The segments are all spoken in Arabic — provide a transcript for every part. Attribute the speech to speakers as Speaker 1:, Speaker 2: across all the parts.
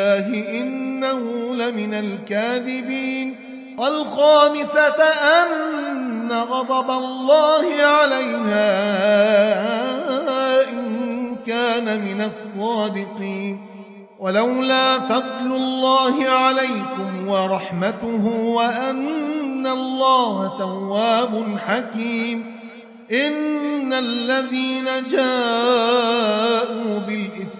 Speaker 1: بالله إنه لمن الكاذبين والخامسة أن غضب الله عليها إن كان من الصادقين ولولا فضل الله عليكم ورحمته وأن الله تواب حكيم إن الذين جاءوا بالإفك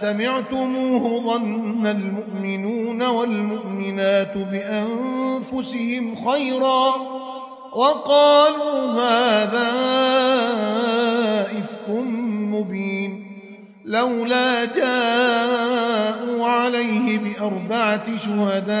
Speaker 1: سمعتموه ظن المؤمنون والمؤمنات بأنفسهم خيرا وقالوا هذا إفك مبين لولا جاءوا عليه بأربعة شهداء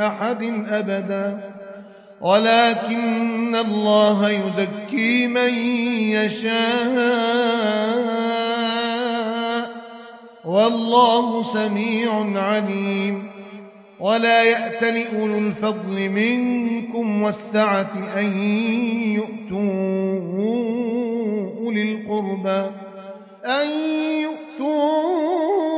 Speaker 1: أحد أبداً. ولكن الله يزكي من يشاء. والله سميع عليم. ولا يأتل أولو الفضل منكم والسعة أن يؤتوا أولي القربى. أن يؤتوا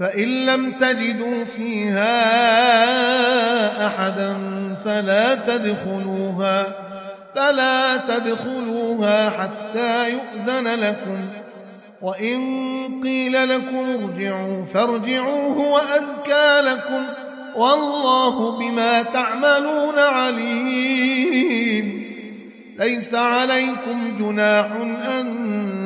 Speaker 1: فإن لم تجدوا فيها أحدا فلا تدخلوها فلا تدخلوها حتى يؤذن لكم. وإن قيل لكم ارجعوا فارجعوا هو أزكى لكم. والله بما تعملون عليم. ليس عليكم جناح أن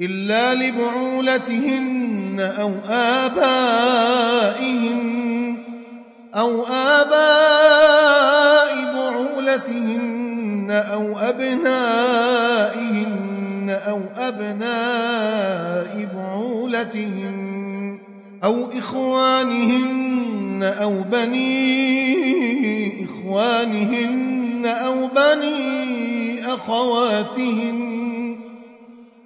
Speaker 1: إلا لبعولتهن أو آبائهن أو آباء بعولتهن أو أبنائهن أو أبناء بعولتهن أو إخوانهن أو بني إخوانهن أو بني أخواتهن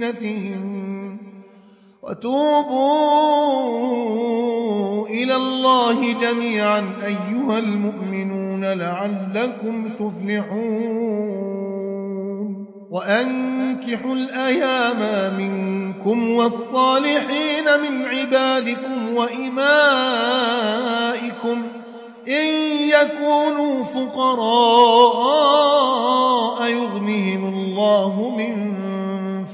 Speaker 1: زينتهن وتوبوا إلى الله جميعا أيها المؤمنون لعلكم تفلحون. وأنكحوا الأيام منكم والصالحين من عبادكم وإمائكم إن يكونوا فقراء يغنهم الله من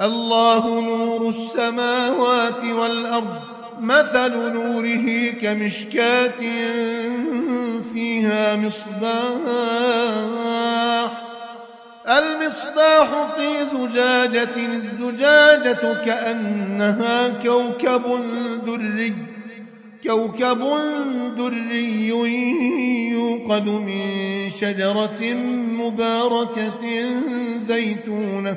Speaker 1: الله نور السماوات والأرض مثل نوره كمشكاة فيها مصباح. المصباح في زجاجة الزجاجة كأنها كوكب دري كوكب دري يوقد من شجرة مباركة زيتونة.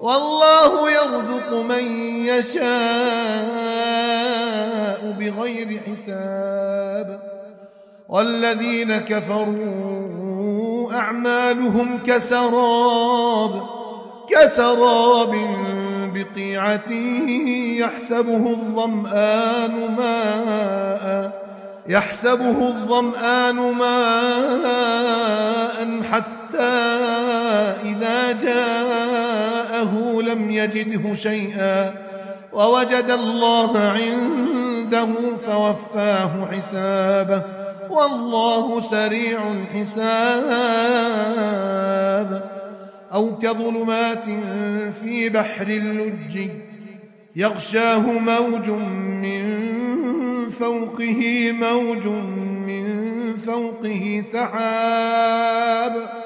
Speaker 1: والله يرزق من يشاء بغير حساب. والذين كفروا أعمالهم كسراب كسراب بقيعة يحسبه الظمآن ماءً يحسبه الظمآن ماء حتى إذا جاءه لم يجده شيئا ووجد الله عنده فوفاه حسابه والله سريع الحساب. أو كظلمات في بحر اللج يغشاه موج من فوقه موج من فوقه سحاب.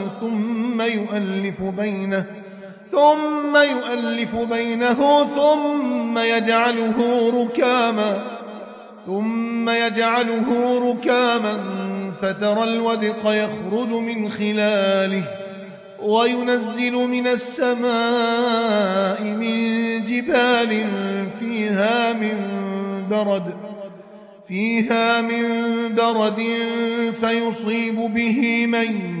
Speaker 1: ثم يؤلف بينه ثم يؤلف بينه ثم يجعله ركاما ثم يجعله ركاما فترى الودق يخرج من خلاله وينزل من السماء من جبال فيها من برد فيها من برد فيصيب به من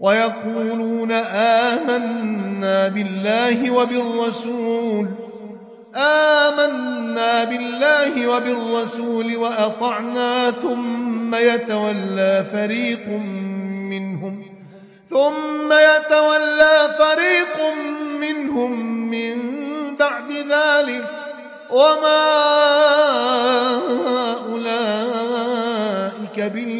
Speaker 1: ويقولون آمنا بالله وبالرسول آمنا بالله وبالرسول وأطعنا ثم يتولى فريق منهم ثم يتولى فريق منهم من بعد ذلك وما أولئك بالمؤمنين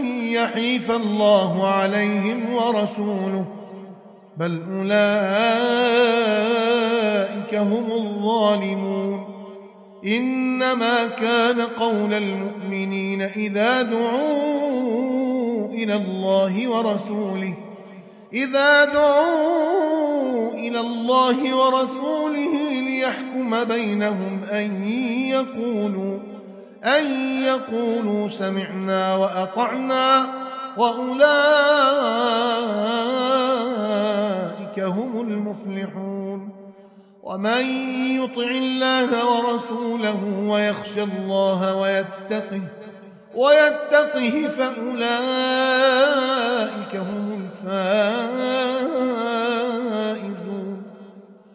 Speaker 1: يحيف الله عليهم ورسوله بل أولئك هم الظالمون. إنما كان قول المؤمنين إذا دعوا إلى الله ورسوله إذا دعوا إلى الله ورسوله ليحكم بينهم أن يقولوا أن يقولوا سمعنا وأطعنا وأولئك هم المفلحون. ومن يطع الله ورسوله ويخشى الله ويتقه ويتقه فأولئك هم الفائزون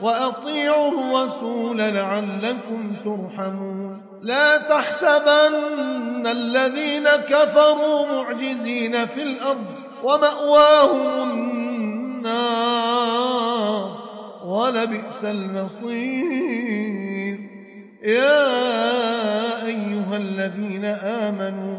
Speaker 1: وأطيعوا الرسول لعلكم ترحمون. لا تحسبن الذين كفروا معجزين في الأرض ومأواهم النار. ولبئس المصير. يا أيها الذين آمنوا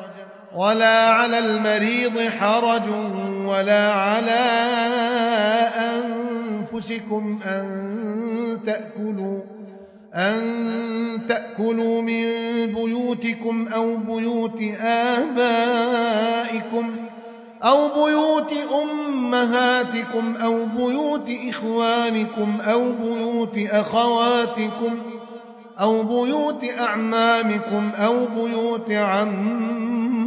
Speaker 1: ولا على المريض حرج ولا على أنفسكم أن تأكلوا أن تأكلوا من بيوتكم أو بيوت آبائكم أو بيوت أمهاتكم أو بيوت إخوانكم أو بيوت أخواتكم أو بيوت أعمامكم أو بيوت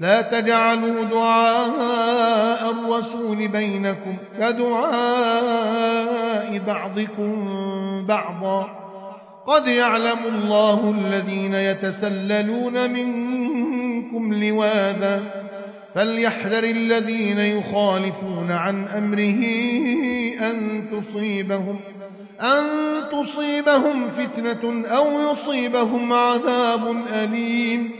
Speaker 1: لا تجعلوا دعاء الرسول بينكم كدعاء بعضكم بعضا. قد يعلم الله الذين يتسللون منكم لواذا. فليحذر الذين يخالفون عن أمره أن تصيبهم أن تصيبهم فتنة أو يصيبهم عذاب أليم.